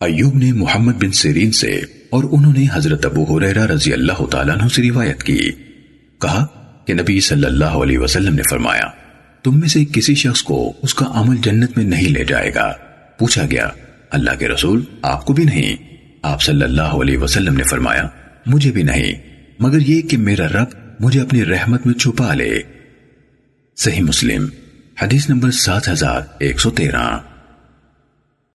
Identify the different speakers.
Speaker 1: ایوب نے محمد بن سیرین سے اور انہوں نے حضرت ابو حریرہ رضی اللہ تعالیٰ عنہ سے روایت کی۔ کہا کہ نبی صلی اللہ علیہ وسلم نے فرمایا، تم میں سے کسی شخص کو اس کا عمل جنت میں نہیں لے جائے گا۔ پوچھا گیا، اللہ کے رسول آپ کو بھی نہیں؟ آپ صلی اللہ علیہ وسلم نے فرمایا، مجھے بھی نہیں، مگر یہ کہ میرا رب مجھے اپنی رحمت میں چھپا لے۔ صحیح مسلم، حدیث نمبر سات ہزار ایک سو تیرہ۔